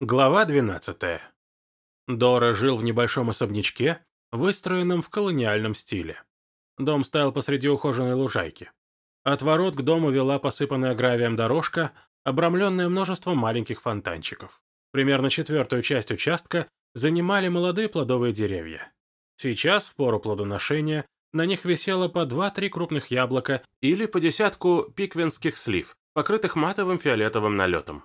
Глава 12. Дора жил в небольшом особнячке, выстроенном в колониальном стиле. Дом стоял посреди ухоженной лужайки. От ворот к дому вела посыпанная гравием дорожка, обрамленная множеством маленьких фонтанчиков. Примерно четвертую часть участка занимали молодые плодовые деревья. Сейчас, в пору плодоношения, на них висело по два-три крупных яблока или по десятку пиквинских слив, покрытых матовым фиолетовым налетом.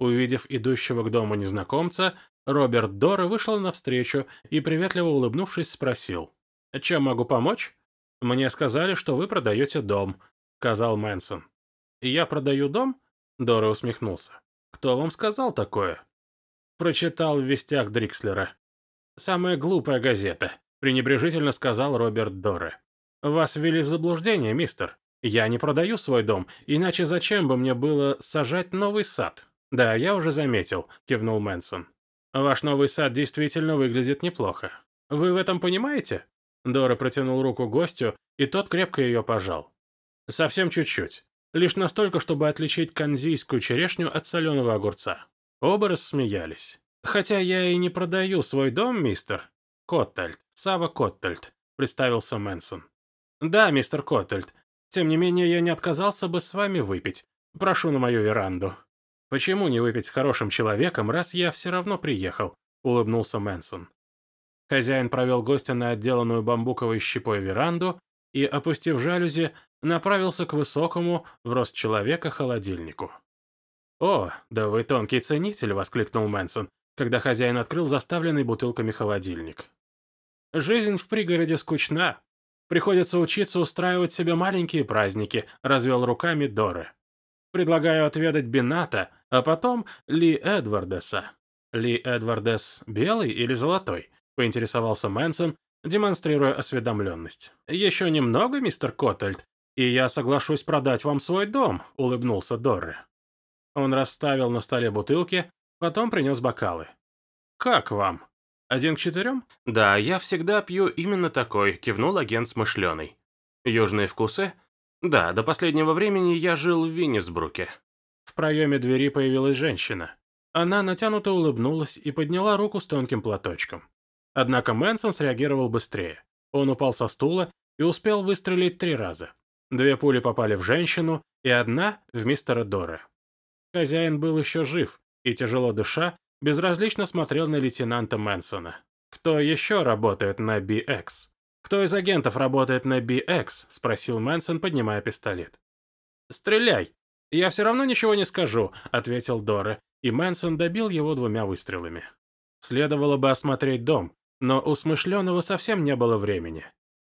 Увидев идущего к дому незнакомца, Роберт Дора вышел навстречу и, приветливо улыбнувшись, спросил. «Чем могу помочь?» «Мне сказали, что вы продаете дом», — сказал Мэнсон. «Я продаю дом?» — Дора усмехнулся. «Кто вам сказал такое?» Прочитал в вестях Дрикслера. «Самая глупая газета», — пренебрежительно сказал Роберт Доре. «Вас ввели в заблуждение, мистер. Я не продаю свой дом, иначе зачем бы мне было сажать новый сад?» «Да, я уже заметил», — кивнул Мэнсон. «Ваш новый сад действительно выглядит неплохо. Вы в этом понимаете?» Дора протянул руку гостю, и тот крепко ее пожал. «Совсем чуть-чуть. Лишь настолько, чтобы отличить канзийскую черешню от соленого огурца». Оба рассмеялись. «Хотя я и не продаю свой дом, мистер». «Коттельд. Сава Коттельд», — представился Мэнсон. «Да, мистер Коттельд. Тем не менее, я не отказался бы с вами выпить. Прошу на мою веранду». «Почему не выпить с хорошим человеком, раз я все равно приехал?» — улыбнулся Мэнсон. Хозяин провел гостя на отделанную бамбуковой щепой веранду и, опустив жалюзи, направился к высокому, в рост человека, холодильнику. «О, да вы тонкий ценитель!» — воскликнул Мэнсон, когда хозяин открыл заставленный бутылками холодильник. «Жизнь в пригороде скучна. Приходится учиться устраивать себе маленькие праздники», — развел руками Доры. «Предлагаю отведать бината, а потом Ли Эдвардеса. Ли Эдвардес белый или золотой? Поинтересовался Мэнсон, демонстрируя осведомленность. Еще немного, мистер Коттельд, и я соглашусь продать вам свой дом, улыбнулся Дорре. Он расставил на столе бутылки, потом принес бокалы. «Как вам? Один к четырем?» «Да, я всегда пью именно такой», — кивнул агент смышленый. «Южные вкусы?» «Да, до последнего времени я жил в Виннисбруке». В проеме двери появилась женщина. Она натянуто улыбнулась и подняла руку с тонким платочком. Однако Мэнсон среагировал быстрее. Он упал со стула и успел выстрелить три раза. Две пули попали в женщину, и одна в мистера Дора. Хозяин был еще жив, и, тяжело дыша, безразлично смотрел на лейтенанта Мэнсона. «Кто еще работает на BX?» «Кто из агентов работает на BX?» – спросил Мэнсон, поднимая пистолет. «Стреляй!» «Я все равно ничего не скажу», — ответил Доре, и Мэнсон добил его двумя выстрелами. Следовало бы осмотреть дом, но у смышленого совсем не было времени.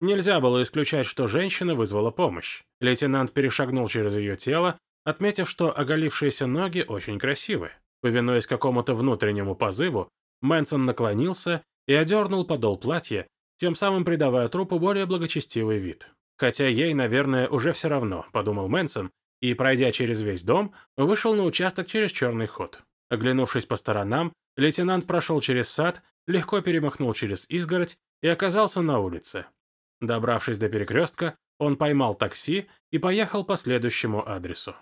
Нельзя было исключать, что женщина вызвала помощь. Лейтенант перешагнул через ее тело, отметив, что оголившиеся ноги очень красивы. Повинуясь какому-то внутреннему позыву, Мэнсон наклонился и одернул подол платья, тем самым придавая трупу более благочестивый вид. «Хотя ей, наверное, уже все равно», — подумал Мэнсон, и, пройдя через весь дом, вышел на участок через черный ход. Оглянувшись по сторонам, лейтенант прошел через сад, легко перемахнул через изгородь и оказался на улице. Добравшись до перекрестка, он поймал такси и поехал по следующему адресу.